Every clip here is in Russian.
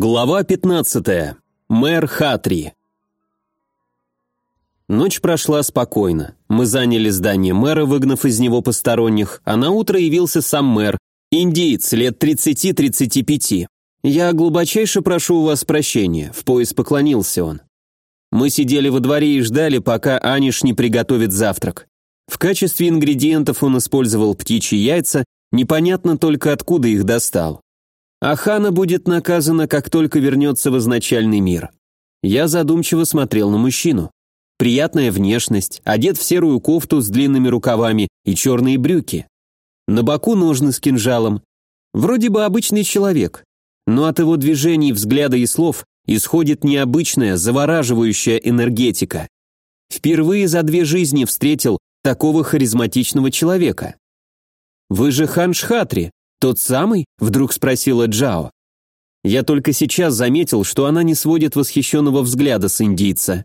Глава 15. Мэр Хатри. Ночь прошла спокойно. Мы заняли здание мэра, выгнав из него посторонних, а на утро явился сам мэр, индиец, лет 30-35. «Я глубочайше прошу у вас прощения», — в пояс поклонился он. Мы сидели во дворе и ждали, пока Аниш не приготовит завтрак. В качестве ингредиентов он использовал птичьи яйца, непонятно только откуда их достал. Ахана будет наказана, как только вернется в изначальный мир. Я задумчиво смотрел на мужчину. Приятная внешность, одет в серую кофту с длинными рукавами и черные брюки. На боку ножны с кинжалом. Вроде бы обычный человек, но от его движений, взгляда и слов исходит необычная, завораживающая энергетика. Впервые за две жизни встретил такого харизматичного человека. «Вы же хан Шхатри», «Тот самый?» – вдруг спросила Джао. Я только сейчас заметил, что она не сводит восхищенного взгляда с индийца.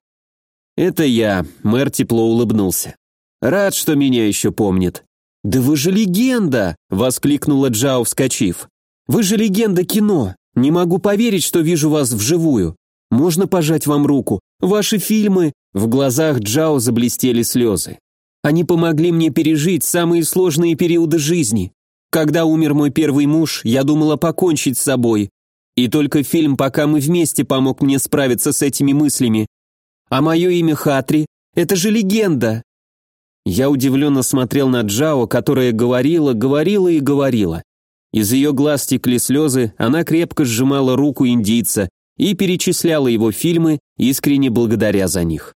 «Это я», – мэр тепло улыбнулся. «Рад, что меня еще помнит». «Да вы же легенда!» – воскликнула Джао, вскочив. «Вы же легенда кино! Не могу поверить, что вижу вас вживую. Можно пожать вам руку? Ваши фильмы...» В глазах Джао заблестели слезы. «Они помогли мне пережить самые сложные периоды жизни. Когда умер мой первый муж, я думала покончить с собой. И только фильм «Пока мы вместе» помог мне справиться с этими мыслями. А мое имя Хатри – это же легенда. Я удивленно смотрел на Джао, которая говорила, говорила и говорила. Из ее глаз текли слезы, она крепко сжимала руку индийца и перечисляла его фильмы, искренне благодаря за них.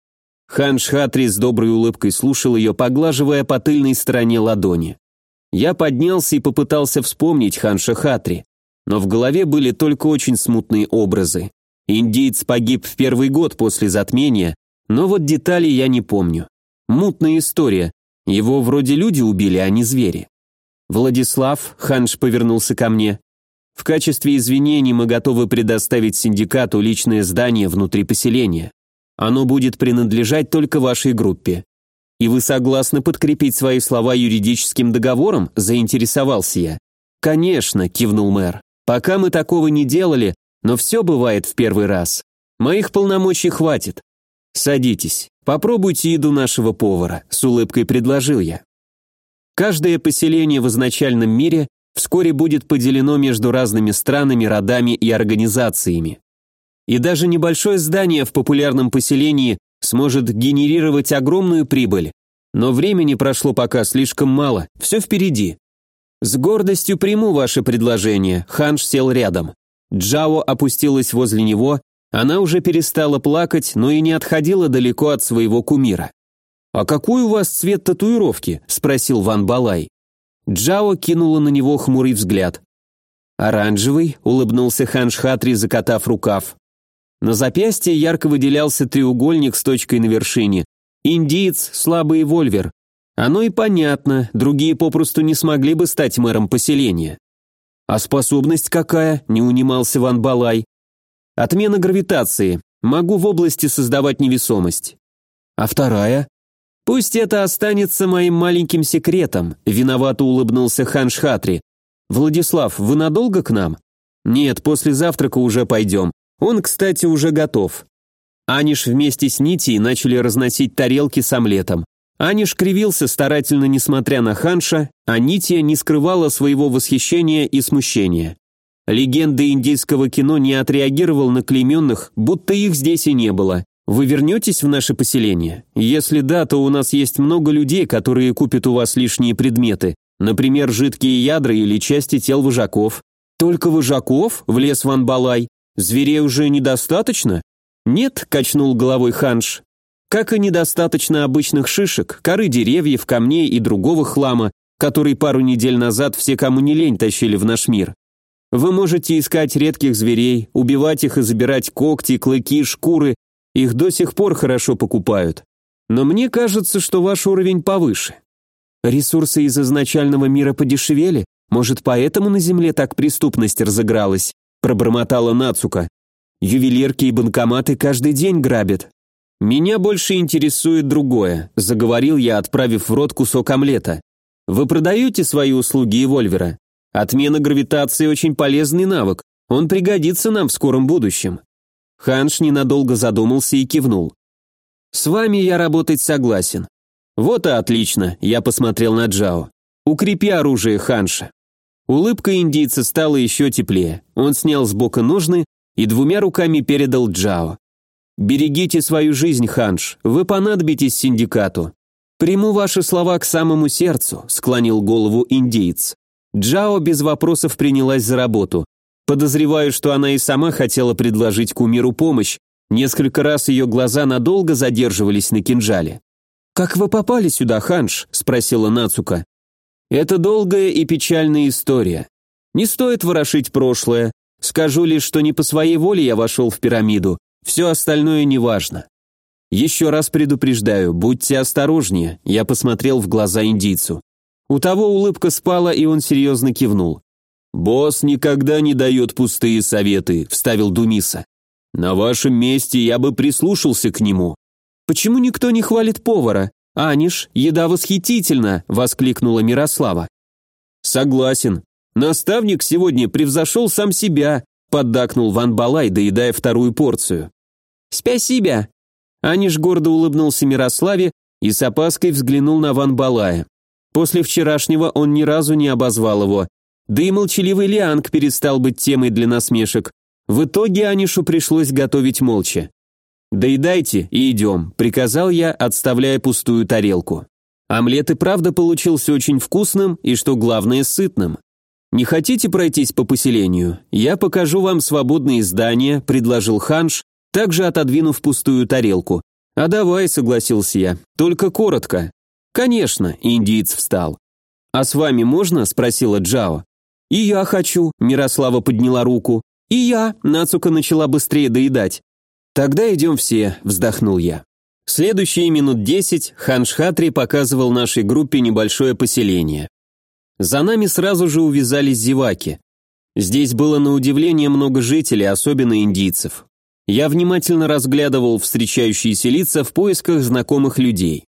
Хан Шхатри с доброй улыбкой слушал ее, поглаживая по тыльной стороне ладони. Я поднялся и попытался вспомнить Ханша Хатри, но в голове были только очень смутные образы. Индиец погиб в первый год после затмения, но вот деталей я не помню. Мутная история. Его вроде люди убили, а не звери. Владислав, Ханш повернулся ко мне. В качестве извинений мы готовы предоставить синдикату личное здание внутри поселения. Оно будет принадлежать только вашей группе. «И вы согласны подкрепить свои слова юридическим договором?» – заинтересовался я. «Конечно», – кивнул мэр. «Пока мы такого не делали, но все бывает в первый раз. Моих полномочий хватит. Садитесь, попробуйте еду нашего повара», – с улыбкой предложил я. Каждое поселение в изначальном мире вскоре будет поделено между разными странами, родами и организациями. И даже небольшое здание в популярном поселении сможет генерировать огромную прибыль. Но времени прошло пока слишком мало, все впереди. С гордостью приму ваше предложение, Ханш сел рядом. Джао опустилась возле него, она уже перестала плакать, но и не отходила далеко от своего кумира. «А какой у вас цвет татуировки?» – спросил Ван Балай. Джао кинула на него хмурый взгляд. «Оранжевый», – улыбнулся Ханш Хатри, закатав рукав. На запястье ярко выделялся треугольник с точкой на вершине. Индиец, слабый вольвер. Оно и понятно, другие попросту не смогли бы стать мэром поселения. А способность какая? Не унимался Ван Балай. Отмена гравитации. Могу в области создавать невесомость. А вторая? Пусть это останется моим маленьким секретом, виновато улыбнулся Хан Шхатри. Владислав, вы надолго к нам? Нет, после завтрака уже пойдем. Он, кстати, уже готов. Аниш вместе с Нитей начали разносить тарелки с омлетом. Аниш кривился старательно, несмотря на Ханша, а Нития не скрывала своего восхищения и смущения. Легенда индийского кино не отреагировал на клейменных, будто их здесь и не было. Вы вернетесь в наше поселение? Если да, то у нас есть много людей, которые купят у вас лишние предметы, например, жидкие ядра или части тел вожаков. Только вожаков? Влез Ван Балай. Зверей уже недостаточно? Нет, качнул головой Ханш. Как и недостаточно обычных шишек, коры деревьев, камней и другого хлама, который пару недель назад все, кому не лень, тащили в наш мир. Вы можете искать редких зверей, убивать их и забирать когти, клыки, шкуры. Их до сих пор хорошо покупают. Но мне кажется, что ваш уровень повыше. Ресурсы из изначального мира подешевели? Может, поэтому на Земле так преступность разыгралась? Пробормотала Нацука. Ювелирки и банкоматы каждый день грабят. Меня больше интересует другое, заговорил я, отправив в рот кусок омлета. Вы продаете свои услуги Эвольвера? Отмена гравитации очень полезный навык. Он пригодится нам в скором будущем». Ханш ненадолго задумался и кивнул. «С вами я работать согласен». «Вот и отлично», — я посмотрел на Джао. «Укрепи оружие Ханша». Улыбка индийца стала еще теплее. Он снял с бока ножны и двумя руками передал Джао. «Берегите свою жизнь, Ханш, вы понадобитесь синдикату». «Приму ваши слова к самому сердцу», — склонил голову индиец. Джао без вопросов принялась за работу. Подозреваю, что она и сама хотела предложить кумиру помощь. Несколько раз ее глаза надолго задерживались на кинжале. «Как вы попали сюда, Ханш?» – спросила Нацука. «Это долгая и печальная история. Не стоит ворошить прошлое. Скажу лишь, что не по своей воле я вошел в пирамиду. Все остальное неважно. Еще раз предупреждаю, будьте осторожнее», – я посмотрел в глаза индийцу. У того улыбка спала, и он серьезно кивнул. «Босс никогда не дает пустые советы», — вставил Думиса. «На вашем месте я бы прислушался к нему». «Почему никто не хвалит повара? Аниш, еда восхитительна!» — воскликнула Мирослава. «Согласен. Наставник сегодня превзошел сам себя», — поддакнул Ван Балай, доедая вторую порцию. «Спасибо!» Аниш гордо улыбнулся Мирославе и с опаской взглянул на Ван Балая. После вчерашнего он ни разу не обозвал его. Да и молчаливый Лианг перестал быть темой для насмешек. В итоге Анишу пришлось готовить молча. «Доедайте и идем», — приказал я, отставляя пустую тарелку. Омлет и правда получился очень вкусным и, что главное, сытным. «Не хотите пройтись по поселению? Я покажу вам свободные здания», — предложил Ханш, также отодвинув пустую тарелку. «А давай», — согласился я, — «только коротко». «Конечно», — индиец встал. «А с вами можно?» — спросила Джао. «И я хочу», — Мирослава подняла руку. «И я», — Нацука начала быстрее доедать. «Тогда идем все», — вздохнул я. Следующие минут десять Ханшхатри показывал нашей группе небольшое поселение. За нами сразу же увязались зеваки. Здесь было на удивление много жителей, особенно индийцев. Я внимательно разглядывал встречающиеся лица в поисках знакомых людей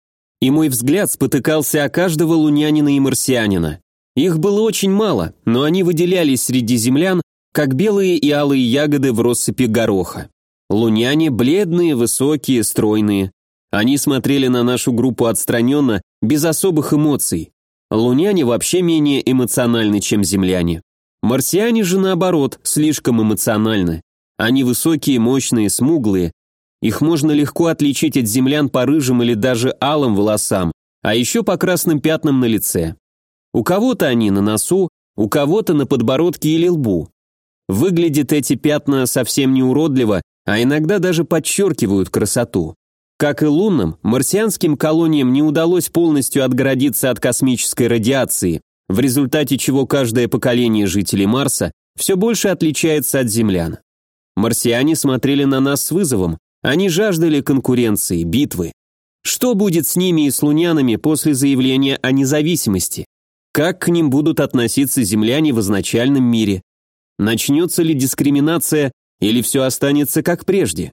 и мой взгляд спотыкался о каждого лунянина и марсианина. Их было очень мало, но они выделялись среди землян, как белые и алые ягоды в россыпи гороха. Луняне бледные, высокие, стройные. Они смотрели на нашу группу отстраненно, без особых эмоций. Луняне вообще менее эмоциональны, чем земляне. Марсиане же, наоборот, слишком эмоциональны. Они высокие, мощные, смуглые, их можно легко отличить от землян по рыжим или даже алым волосам, а еще по красным пятнам на лице. У кого-то они на носу, у кого-то на подбородке или лбу. Выглядят эти пятна совсем не уродливо, а иногда даже подчеркивают красоту. Как и лунным, марсианским колониям не удалось полностью отгородиться от космической радиации, в результате чего каждое поколение жителей Марса все больше отличается от землян. Марсиане смотрели на нас с вызовом, они жаждали конкуренции, битвы. Что будет с ними и с лунянами после заявления о независимости? Как к ним будут относиться земляне в изначальном мире? Начнется ли дискриминация или все останется как прежде?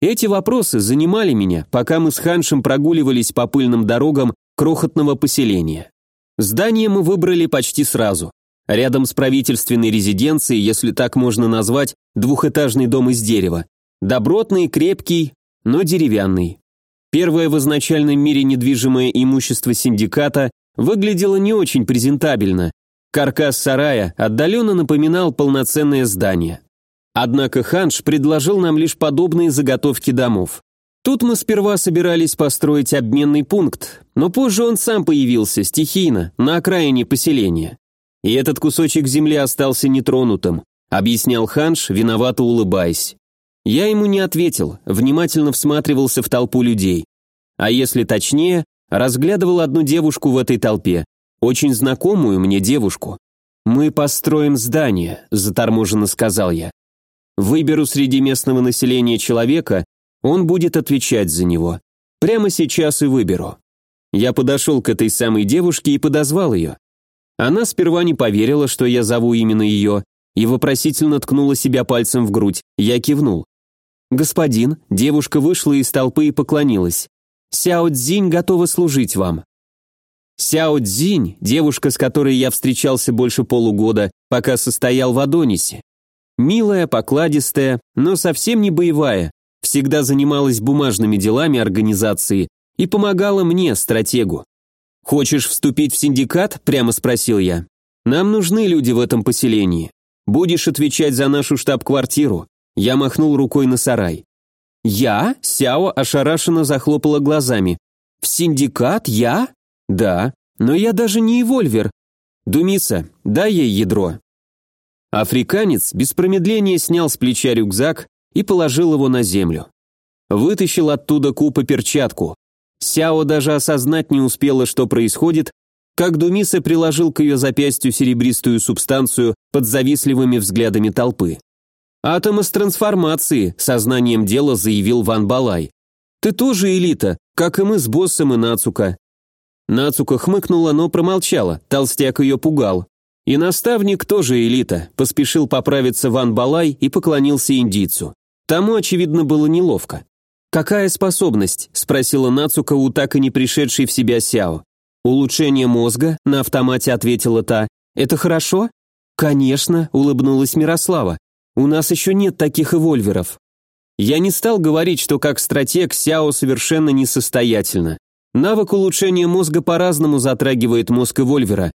Эти вопросы занимали меня, пока мы с Ханшем прогуливались по пыльным дорогам крохотного поселения. Здание мы выбрали почти сразу. Рядом с правительственной резиденцией, если так можно назвать, двухэтажный дом из дерева. Добротный, крепкий, но деревянный. Первое в изначальном мире недвижимое имущество синдиката выглядело не очень презентабельно. Каркас сарая отдаленно напоминал полноценное здание. Однако Ханш предложил нам лишь подобные заготовки домов. Тут мы сперва собирались построить обменный пункт, но позже он сам появился стихийно, на окраине поселения. И этот кусочек земли остался нетронутым, объяснял Ханш, виновато улыбаясь. Я ему не ответил, внимательно всматривался в толпу людей. А если точнее, разглядывал одну девушку в этой толпе, очень знакомую мне девушку. «Мы построим здание», – заторможенно сказал я. «Выберу среди местного населения человека, он будет отвечать за него. Прямо сейчас и выберу». Я подошел к этой самой девушке и подозвал ее. Она сперва не поверила, что я зову именно ее, и вопросительно ткнула себя пальцем в грудь. Я кивнул. «Господин», девушка вышла из толпы и поклонилась. «Сяо Цзинь готова служить вам». Сяо Цзинь, девушка, с которой я встречался больше полугода, пока состоял в Адонисе. Милая, покладистая, но совсем не боевая. Всегда занималась бумажными делами организации и помогала мне, стратегу. «Хочешь вступить в синдикат?» – прямо спросил я. «Нам нужны люди в этом поселении. Будешь отвечать за нашу штаб-квартиру». Я махнул рукой на сарай. «Я?» – Сяо ошарашенно захлопала глазами. «В синдикат? Я?» «Да, но я даже не эвольвер. Думиса, дай ей ядро». Африканец без промедления снял с плеча рюкзак и положил его на землю. Вытащил оттуда купа перчатку. Сяо даже осознать не успела, что происходит, как Думиса приложил к ее запястью серебристую субстанцию под завистливыми взглядами толпы. «Атом из трансформации», — сознанием дела заявил Ван Балай. «Ты тоже элита, как и мы с боссом и Нацука». Нацука хмыкнула, но промолчала, толстяк ее пугал. И наставник тоже элита, поспешил поправиться Ван Балай и поклонился индийцу. Тому, очевидно, было неловко. «Какая способность?» – спросила Нацука у так и не пришедшей в себя Сяо. «Улучшение мозга», – на автомате ответила та. «Это хорошо?» «Конечно», – улыбнулась Мирослава. «У нас еще нет таких эвольверов». Я не стал говорить, что как стратег Сяо совершенно несостоятельно. Навык улучшения мозга по-разному затрагивает мозг эвольвера.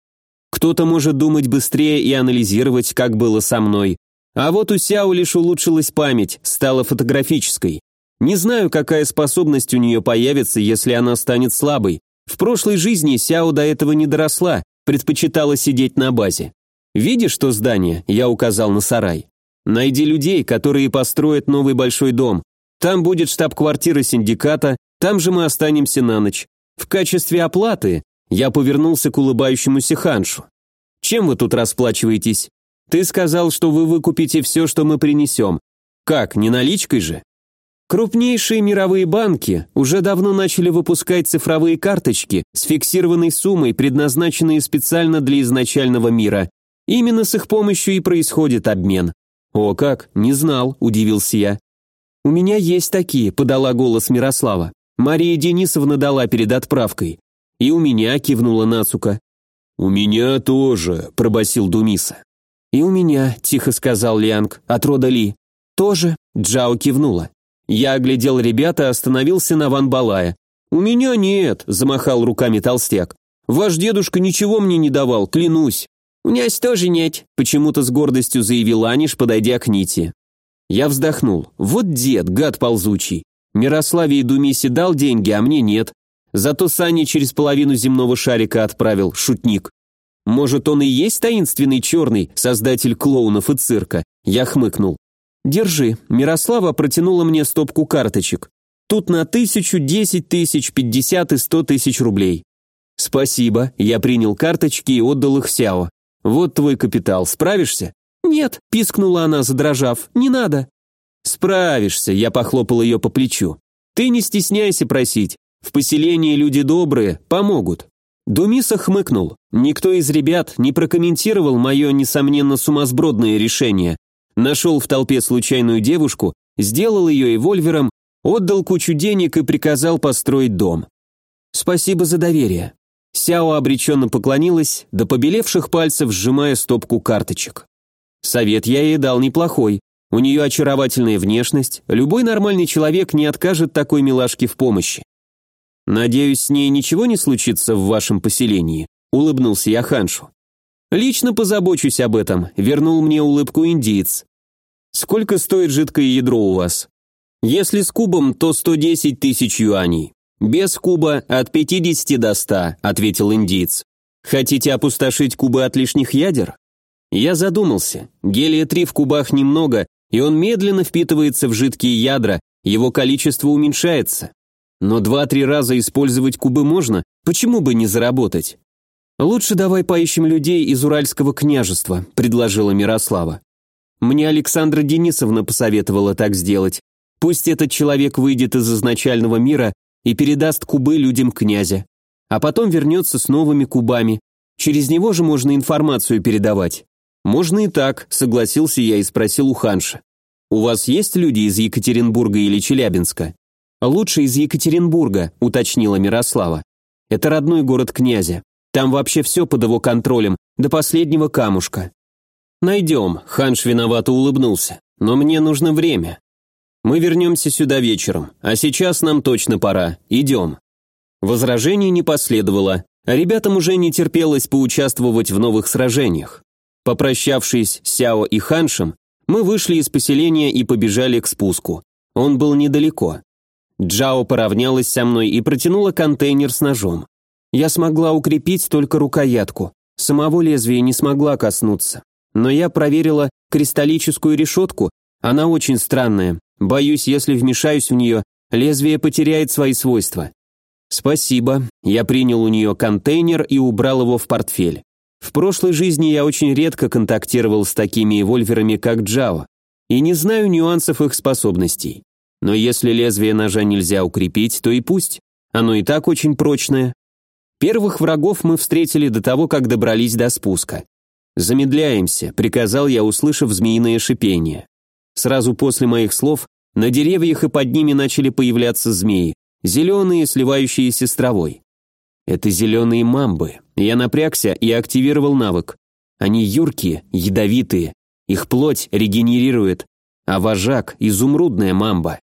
Кто-то может думать быстрее и анализировать, как было со мной. А вот у Сяо лишь улучшилась память, стала фотографической. Не знаю, какая способность у нее появится, если она станет слабой. В прошлой жизни Сяо до этого не доросла, предпочитала сидеть на базе. «Видишь то здание?» – я указал на сарай. «Найди людей, которые построят новый большой дом. Там будет штаб-квартира синдиката, там же мы останемся на ночь. В качестве оплаты я повернулся к улыбающемуся Ханшу. Чем вы тут расплачиваетесь? Ты сказал, что вы выкупите все, что мы принесем. Как, не наличкой же? Крупнейшие мировые банки уже давно начали выпускать цифровые карточки с фиксированной суммой, предназначенные специально для изначального мира. Именно с их помощью и происходит обмен. О как, не знал, удивился я. У меня есть такие, подала голос Мирослава. Мария Денисовна дала перед отправкой. И у меня кивнула Нацука. У меня тоже, пробасил Думиса. И у меня, тихо сказал Лианг, от рода Ли. Тоже, Джао кивнула. Я оглядел ребята и остановился на Ван Балая. «У меня нет», – замахал руками толстяк. «Ваш дедушка ничего мне не давал, клянусь». «У меня тоже нет», – почему-то с гордостью заявил Аниш, подойдя к Нити. Я вздохнул. «Вот дед, гад ползучий. Мирославе и Думисе дал деньги, а мне нет. Зато Сани через половину земного шарика отправил, шутник. Может, он и есть таинственный черный, создатель клоунов и цирка?» Я хмыкнул. «Держи». Мирослава протянула мне стопку карточек. Тут на тысячу, десять тысяч, пятьдесят и сто тысяч рублей. «Спасибо». Я принял карточки и отдал их Сяо. «Вот твой капитал. Справишься?» «Нет», – пискнула она, задрожав. «Не надо». «Справишься», – я похлопал ее по плечу. «Ты не стесняйся просить. В поселении люди добрые, помогут». Думиса хмыкнул. Никто из ребят не прокомментировал мое, несомненно, сумасбродное решение, Нашел в толпе случайную девушку, сделал ее эвольвером, отдал кучу денег и приказал построить дом. «Спасибо за доверие». Сяо обреченно поклонилась, до побелевших пальцев сжимая стопку карточек. Совет я ей дал неплохой. У нее очаровательная внешность, любой нормальный человек не откажет такой милашке в помощи. «Надеюсь, с ней ничего не случится в вашем поселении», — улыбнулся я Ханшу. «Лично позабочусь об этом», — вернул мне улыбку индиец. Сколько стоит жидкое ядро у вас? Если с кубом, то 110 тысяч юаней. Без куба от 50 до 100, ответил индиец. Хотите опустошить кубы от лишних ядер? Я задумался. Гелия-3 в кубах немного, и он медленно впитывается в жидкие ядра, его количество уменьшается. Но два-три раза использовать кубы можно, почему бы не заработать? «Лучше давай поищем людей из Уральского княжества», – предложила Мирослава. Мне Александра Денисовна посоветовала так сделать. Пусть этот человек выйдет из изначального мира и передаст кубы людям князя. А потом вернется с новыми кубами. Через него же можно информацию передавать. Можно и так, согласился я и спросил у Ханша. У вас есть люди из Екатеринбурга или Челябинска? Лучше из Екатеринбурга, уточнила Мирослава. Это родной город князя. Там вообще все под его контролем, до последнего камушка. «Найдем», — Ханш виновато улыбнулся. «Но мне нужно время. Мы вернемся сюда вечером, а сейчас нам точно пора. Идем». Возражений не последовало, а ребятам уже не терпелось поучаствовать в новых сражениях. Попрощавшись с Сяо и Ханшем, мы вышли из поселения и побежали к спуску. Он был недалеко. Джао поравнялась со мной и протянула контейнер с ножом. Я смогла укрепить только рукоятку, самого лезвия не смогла коснуться. Но я проверила кристаллическую решетку, она очень странная. Боюсь, если вмешаюсь в нее, лезвие потеряет свои свойства. Спасибо. Я принял у нее контейнер и убрал его в портфель. В прошлой жизни я очень редко контактировал с такими эвольверами, как Джао, и не знаю нюансов их способностей. Но если лезвие ножа нельзя укрепить, то и пусть. Оно и так очень прочное. Первых врагов мы встретили до того, как добрались до спуска. «Замедляемся», — приказал я, услышав змеиное шипение. Сразу после моих слов на деревьях и под ними начали появляться змеи, зеленые, сливающиеся с травой. Это зеленые мамбы. Я напрягся и активировал навык. Они юркие, ядовитые, их плоть регенерирует, а вожак – изумрудная мамба.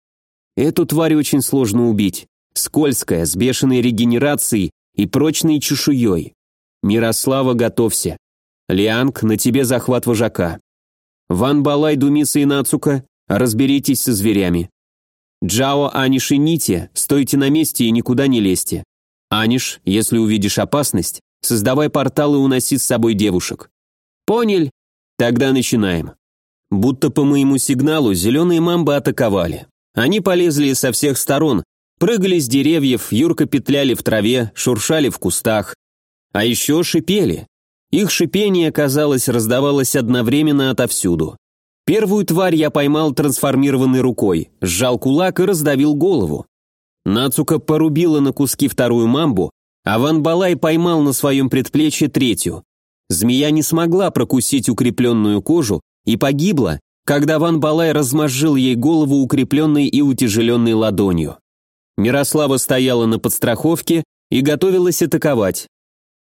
Эту тварь очень сложно убить. Скользкая, с бешеной регенерацией и прочной чешуей. Мирослава, готовься. Лианг, на тебе захват вожака. Ван Балай, Думиса и Нацука, разберитесь со зверями. Джао, Аниш и Нити, стойте на месте и никуда не лезьте. Аниш, если увидишь опасность, создавай портал и уноси с собой девушек. Понял? Тогда начинаем. Будто по моему сигналу зеленые мамбы атаковали. Они полезли со всех сторон, прыгали с деревьев, юрко петляли в траве, шуршали в кустах. А еще шипели. Их шипение, казалось, раздавалось одновременно отовсюду. Первую тварь я поймал трансформированной рукой, сжал кулак и раздавил голову. Нацука порубила на куски вторую мамбу, а Ван Балай поймал на своем предплечье третью. Змея не смогла прокусить укрепленную кожу и погибла, когда Ван Балай размозжил ей голову укрепленной и утяжеленной ладонью. Мирослава стояла на подстраховке и готовилась атаковать.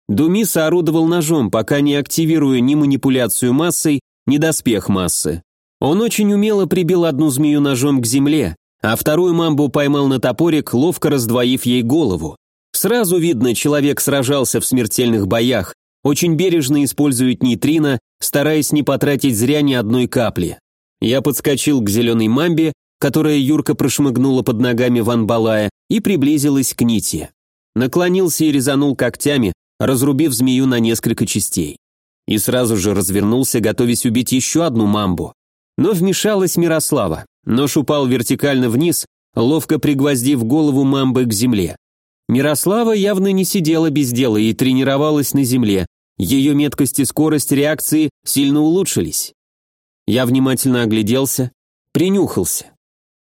Думис орудовал ножом, пока не активируя ни манипуляцию массой, ни доспех массы. Он очень умело прибил одну змею ножом к земле, а вторую мамбу поймал на топорик, ловко раздвоив ей голову. Сразу видно, человек сражался в смертельных боях, очень бережно использует нейтрино, стараясь не потратить зря ни одной капли. Я подскочил к зеленой мамбе, которая Юрка прошмыгнула под ногами Ван Балая и приблизилась к Нити. Наклонился и резанул когтями, разрубив змею на несколько частей. И сразу же развернулся, готовясь убить еще одну мамбу. Но вмешалась Мирослава. Нож упал вертикально вниз, ловко пригвоздив голову мамбы к земле. Мирослава явно не сидела без дела и тренировалась на земле. Ее меткость и скорость реакции сильно улучшились. Я внимательно огляделся, принюхался.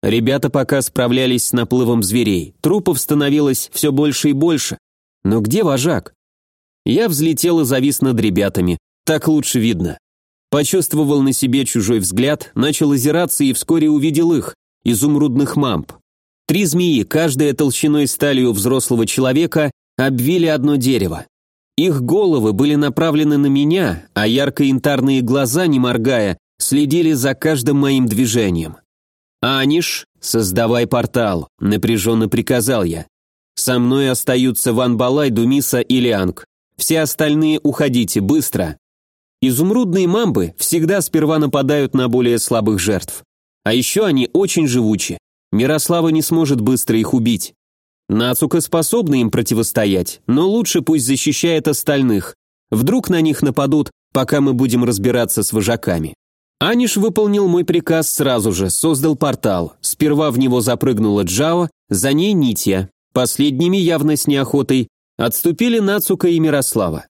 Ребята пока справлялись с наплывом зверей, трупов становилось все больше и больше. Но где вожак? Я взлетел и завис над ребятами, так лучше видно. Почувствовал на себе чужой взгляд, начал озираться и вскоре увидел их, изумрудных мамп. Три змеи, каждая толщиной стали у взрослого человека, обвили одно дерево. Их головы были направлены на меня, а ярко-янтарные глаза, не моргая, следили за каждым моим движением. «Аниш, создавай портал», — напряженно приказал я. «Со мной остаются Ван Балай, Думиса и Лианг. Все остальные уходите, быстро». Изумрудные мамбы всегда сперва нападают на более слабых жертв. А еще они очень живучи. Мирослава не сможет быстро их убить. Нацука способна им противостоять, но лучше пусть защищает остальных. Вдруг на них нападут, пока мы будем разбираться с вожаками. Аниш выполнил мой приказ сразу же, создал портал. Сперва в него запрыгнула Джао, за ней Нитья. Последними, явно с неохотой, отступили Нацука и Мирослава.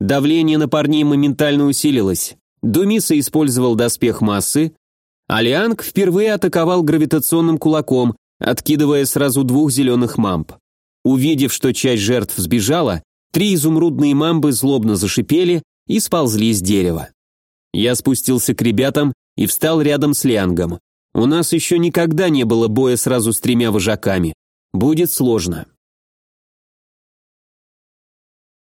Давление на парней моментально усилилось. Думиса использовал доспех массы, а Лианг впервые атаковал гравитационным кулаком, откидывая сразу двух зеленых мамб. Увидев, что часть жертв сбежала, три изумрудные мамбы злобно зашипели и сползли с дерева. Я спустился к ребятам и встал рядом с Лиангом. У нас еще никогда не было боя сразу с тремя вожаками. Будет сложно.